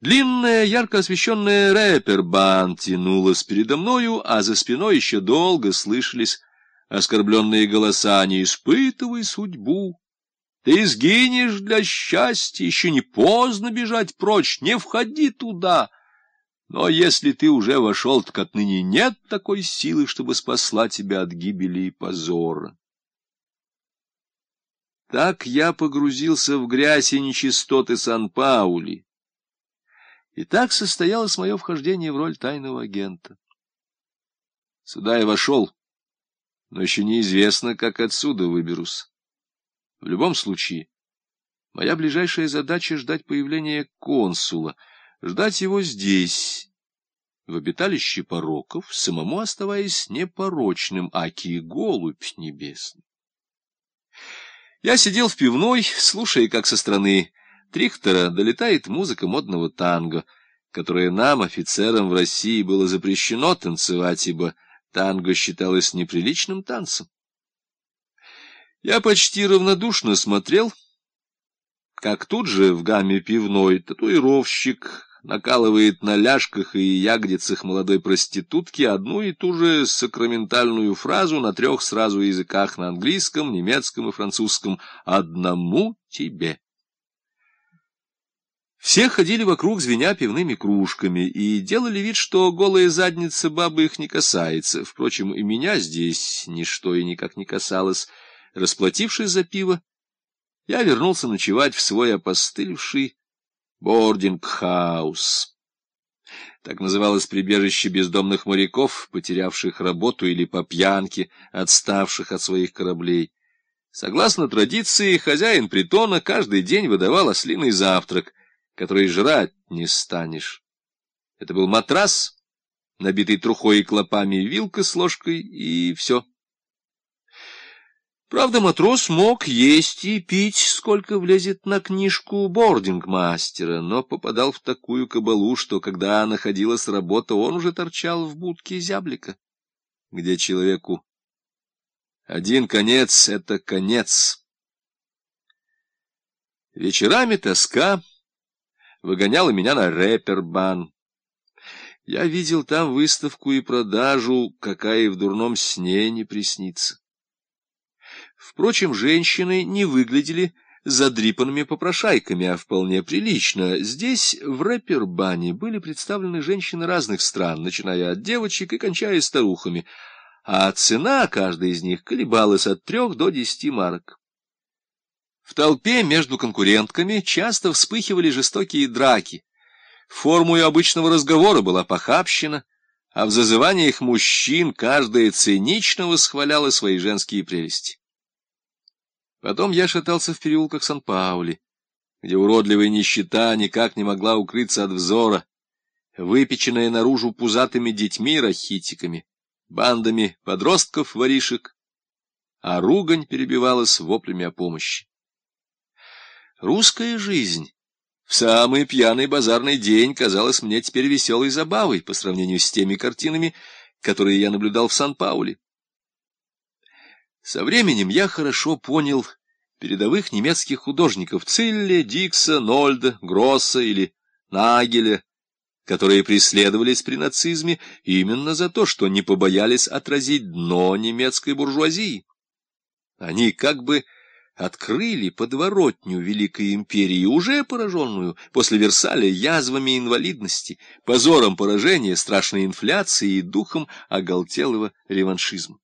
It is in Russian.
Длинная, ярко освещенная рэпер-бан тянулась передо мною, а за спиной еще долго слышались оскорбленные голоса «Не испытывай судьбу! Ты сгинешь для счастья, еще не поздно бежать прочь, не входи туда!» Но если ты уже вошел, так отныне нет такой силы, чтобы спасла тебя от гибели и позора. Так я погрузился в грязь и нечистоты Сан-Паули. И так состоялось мое вхождение в роль тайного агента. Сюда я вошел, но еще неизвестно, как отсюда выберусь. В любом случае, моя ближайшая задача — ждать появления консула, ждать его здесь, в обиталище пороков, самому оставаясь непорочным, аки голубь небесный. Я сидел в пивной, слушая, как со стороны Трихтера долетает музыка модного танго, которое нам, офицерам в России, было запрещено танцевать, ибо танго считалось неприличным танцем. Я почти равнодушно смотрел, как тут же в гамме пивной татуировщик накалывает на ляжках и ягодицах молодой проститутки одну и ту же сакраментальную фразу на трех сразу языках на английском, немецком и французском «одному тебе». Все ходили вокруг, звеня пивными кружками, и делали вид, что голая задница бабы их не касается. Впрочем, и меня здесь ничто и никак не касалось. Расплатившись за пиво, я вернулся ночевать в свой опостылевший бординг-хаус. Так называлось прибежище бездомных моряков, потерявших работу или по пьянке, отставших от своих кораблей. Согласно традиции, хозяин притона каждый день выдавал ослиный завтрак, который жрать не станешь. Это был матрас, набитый трухой и клопами, вилка с ложкой, и все. Правда, матрос мог есть и пить, сколько влезет на книжку бординг-мастера, но попадал в такую кабалу, что, когда находилась работа, он уже торчал в будке зяблика, где человеку один конец — это конец. Вечерами тоска выгоняла меня на рэпер-бан. Я видел там выставку и продажу, какая и в дурном сне не приснится. Впрочем, женщины не выглядели задрипанными попрошайками, а вполне прилично. Здесь, в рэпер-бане, были представлены женщины разных стран, начиная от девочек и кончая старухами, а цена каждой из них колебалась от трех до десяти марок. В толпе между конкурентками часто вспыхивали жестокие драки. Формой обычного разговора была похабщина, а в зазываниях мужчин каждая цинично восхваляла свои женские прелести. Потом я шатался в переулках Сан-Паули, где уродливая нищета никак не могла укрыться от взора, выпеченная наружу пузатыми детьми-рахитиками, бандами подростков-воришек, а ругань перебивалась воплями о помощи. Русская жизнь в самый пьяный базарный день казалась мне теперь веселой забавой по сравнению с теми картинами, которые я наблюдал в Сан-Пауле. Со временем я хорошо понял передовых немецких художников Цилле, Дикса, Нольда, Гросса или Нагеля, которые преследовались при нацизме именно за то, что не побоялись отразить дно немецкой буржуазии. Они как бы открыли подворотню Великой империи, уже пораженную после Версаля язвами инвалидности, позором поражения, страшной инфляции и духом оголтелого реваншизма.